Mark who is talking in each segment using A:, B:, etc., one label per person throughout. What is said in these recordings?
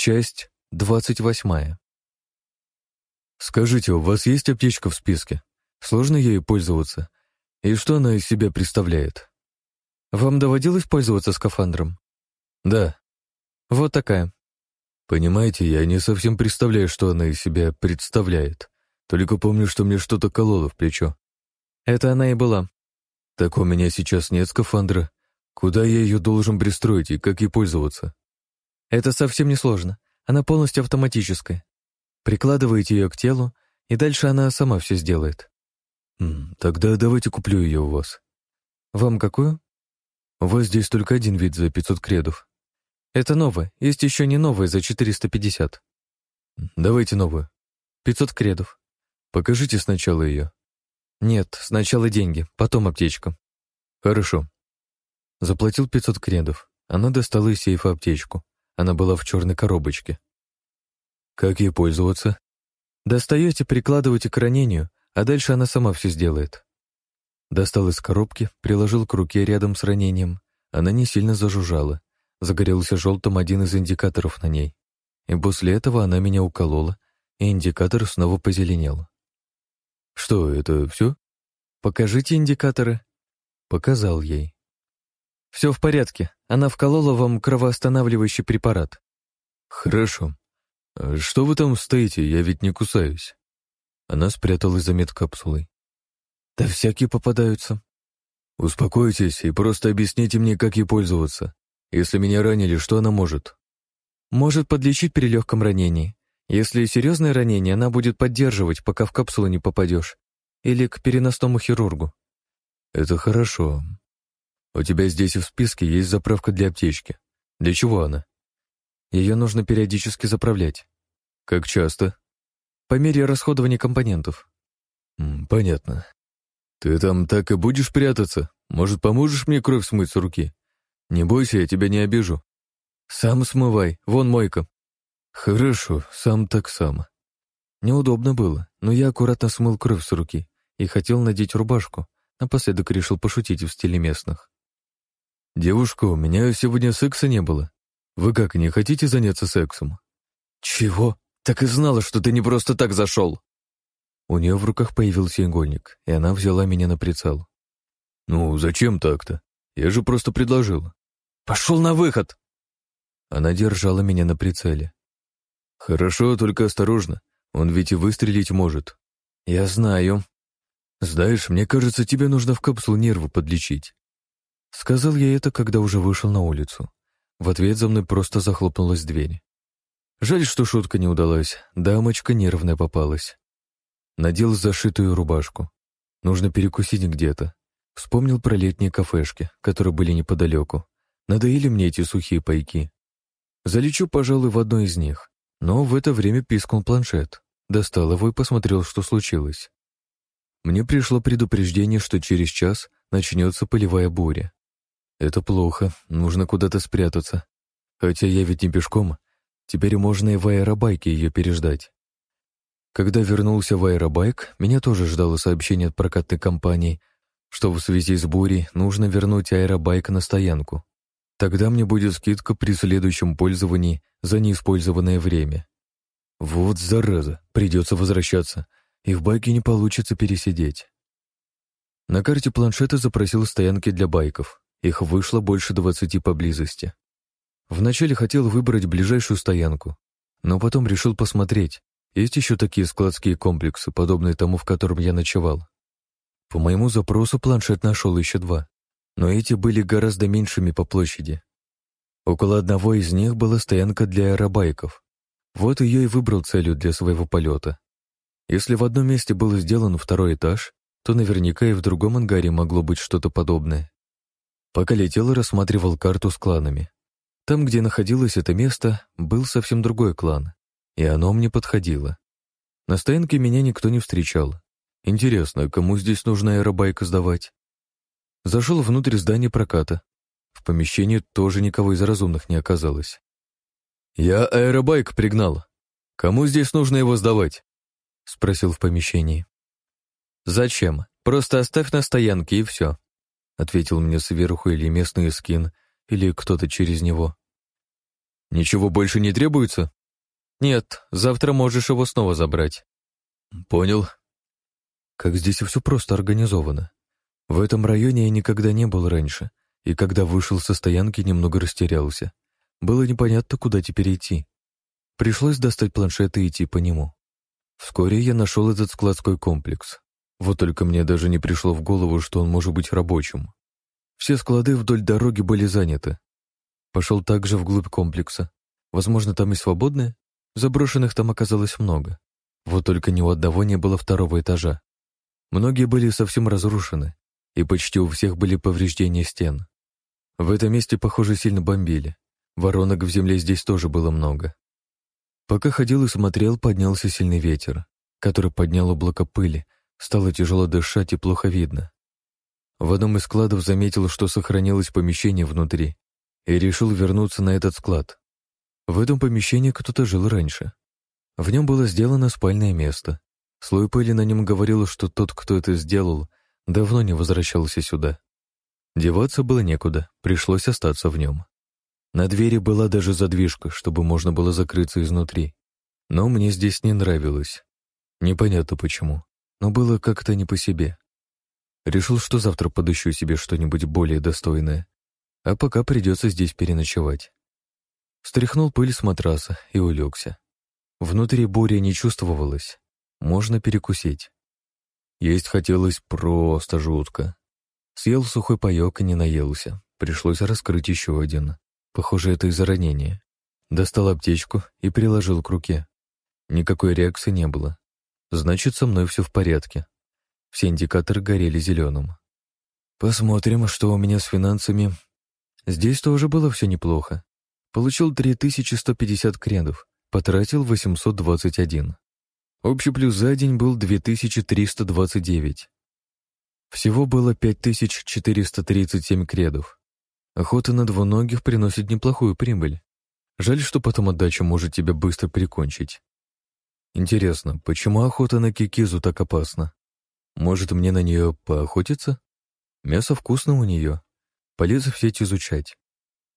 A: Часть двадцать восьмая. «Скажите, у вас есть аптечка в списке? Сложно ею пользоваться? И что она из себя представляет?» «Вам доводилось пользоваться скафандром?»
B: «Да».
A: «Вот такая».
B: «Понимаете, я не совсем представляю, что она из себя представляет. Только помню, что мне что-то кололо в плечо».
A: «Это она и была».
B: «Так у меня сейчас нет скафандра. Куда я ее должен пристроить и как ей пользоваться?»
A: «Это совсем не сложно. Она полностью автоматическая. Прикладываете ее к телу, и дальше она сама все сделает».
B: «Тогда давайте куплю ее у вас».
A: «Вам какую?»
B: «У вас здесь только один вид за 500 кредов».
A: «Это новая. Есть еще не новая за 450».
B: «Давайте новую».
A: «500 кредов».
B: «Покажите сначала ее».
A: «Нет, сначала деньги, потом аптечка».
B: «Хорошо». Заплатил 500 кредов. Она достала из сейфа аптечку. Она была в черной коробочке. «Как ей пользоваться?»
A: «Достаете, прикладываете к ранению, а дальше она сама все сделает».
B: Достал из коробки, приложил к руке рядом с ранением. Она не сильно зажужжала. Загорелся желтым один из индикаторов на ней. И после этого она меня уколола, и индикатор снова позеленел. «Что, это все?»
A: «Покажите индикаторы».
B: Показал ей.
A: «Все в порядке. Она вколола вам кровоостанавливающий препарат».
B: «Хорошо. А что вы там стоите? Я ведь не кусаюсь». Она спряталась за медкапсулой.
A: Да всякие попадаются.
B: Успокойтесь и просто объясните мне, как ей пользоваться. Если меня ранили, что она может?
A: Может подлечить при легком ранении. Если серьезное ранение, она будет поддерживать, пока в капсулу не попадешь. Или к переносному хирургу.
B: Это хорошо. У тебя здесь в списке есть заправка для аптечки. Для чего она?
A: Ее нужно периодически заправлять.
B: Как часто?
A: По мере расходования компонентов.
B: Понятно. «Ты там так и будешь прятаться? Может, поможешь мне кровь смыть с руки? Не бойся, я тебя не обижу».
A: «Сам смывай, вон мойка».
B: «Хорошо, сам так сам».
A: Неудобно было, но я аккуратно смыл кровь с руки и хотел надеть рубашку, напоследок решил пошутить в стиле местных.
B: «Девушка, у меня сегодня секса не было. Вы как, не хотите заняться сексом?»
A: «Чего? Так и знала, что ты не просто так зашел!»
B: У нее в руках появился игольник, и она взяла меня на прицел. «Ну, зачем так-то? Я же просто предложил».
A: «Пошел на выход!»
B: Она держала меня на прицеле. «Хорошо, только осторожно. Он ведь и выстрелить может».
A: «Я знаю».
B: «Знаешь, мне кажется, тебе нужно в капсулу нервы подлечить». Сказал я это, когда уже вышел на улицу. В ответ за мной просто захлопнулась дверь. Жаль, что шутка не удалась. Дамочка нервная попалась. Надел зашитую рубашку. Нужно перекусить где-то. Вспомнил про летние кафешки, которые были неподалеку. Надоели мне эти сухие пайки. Залечу, пожалуй, в одной из них. Но в это время пискнул планшет. Достал его и посмотрел, что случилось. Мне пришло предупреждение, что через час начнется полевая буря. Это плохо, нужно куда-то спрятаться. Хотя я ведь не пешком. Теперь можно и в аэробайке ее переждать. Когда вернулся в аэробайк, меня тоже ждало сообщение от прокатной компании, что в связи с бурей нужно вернуть аэробайк на стоянку. Тогда мне будет скидка при следующем пользовании за неиспользованное время. Вот зараза, придется возвращаться, и в байке не получится пересидеть. На карте планшета запросил стоянки для байков. Их вышло больше двадцати поблизости. Вначале хотел выбрать ближайшую стоянку, но потом решил посмотреть, есть еще такие складские комплексы, подобные тому, в котором я ночевал. По моему запросу планшет нашел еще два, но эти были гораздо меньшими по площади. Около одного из них была стоянка для аэробайков. Вот ее и выбрал целью для своего полета. Если в одном месте был сделан второй этаж, то наверняка и в другом ангаре могло быть что-то подобное. Пока летел рассматривал карту с кланами. Там, где находилось это место, был совсем другой клан и оно мне подходило. На стоянке меня никто не встречал. Интересно, кому здесь нужно аэробайк сдавать? Зашел внутрь здания проката. В помещении тоже никого из разумных не оказалось. «Я аэробайк пригнал. Кому здесь нужно его сдавать?» — спросил в помещении. «Зачем? Просто оставь на стоянке и все», — ответил мне сверху или местный скин, или кто-то через него. Ничего больше не требуется?
A: Нет, завтра можешь его снова забрать.
B: Понял. Как здесь все просто организовано. В этом районе я никогда не был раньше, и когда вышел со стоянки, немного растерялся. Было непонятно, куда теперь идти. Пришлось достать планшет и идти по нему. Вскоре я нашел этот складской комплекс. Вот только мне даже не пришло в голову, что он может быть рабочим. Все склады вдоль дороги были заняты. Пошел также вглубь комплекса. Возможно, там и свободные? Заброшенных там оказалось много. Вот только ни у одного не было второго этажа. Многие были совсем разрушены, и почти у всех были повреждения стен. В этом месте, похоже, сильно бомбили. Воронок в земле здесь тоже было много. Пока ходил и смотрел, поднялся сильный ветер, который поднял облако пыли, стало тяжело дышать и плохо видно. В одном из складов заметил, что сохранилось помещение внутри, и решил вернуться на этот склад. В этом помещении кто-то жил раньше. В нем было сделано спальное место. Слой пыли на нем говорил, что тот, кто это сделал, давно не возвращался сюда. Деваться было некуда, пришлось остаться в нем. На двери была даже задвижка, чтобы можно было закрыться изнутри. Но мне здесь не нравилось. Непонятно почему, но было как-то не по себе. Решил, что завтра подыщу себе что-нибудь более достойное, а пока придется здесь переночевать. Стряхнул пыль с матраса и улегся. Внутри буря не чувствовалась. Можно перекусить. Есть хотелось просто жутко. Съел сухой паёк и не наелся. Пришлось раскрыть еще один. Похоже, это из-за ранения. Достал аптечку и приложил к руке. Никакой реакции не было. Значит, со мной все в порядке. Все индикаторы горели зеленым. Посмотрим, что у меня с финансами. Здесь тоже было все неплохо. Получил 3150 крендов, потратил 821. Общий плюс за день был 2329. Всего было 5437 кредов. Охота на двуногих приносит неплохую прибыль. Жаль, что потом отдача может тебя быстро прикончить. Интересно, почему охота на кикизу так опасна? Может, мне на нее поохотиться? Мясо вкусно у нее. Полез в сеть изучать.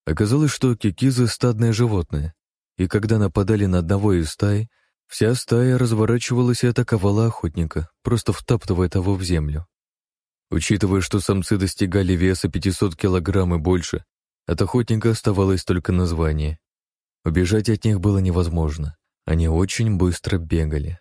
B: Оказалось, что кикизы — стадное животное, и когда нападали на одного из стаи, вся стая разворачивалась и атаковала охотника, просто втаптывая того в землю. Учитывая, что самцы достигали веса 500 килограмм и больше, от охотника оставалось только название. Убежать от них было невозможно. Они очень быстро бегали.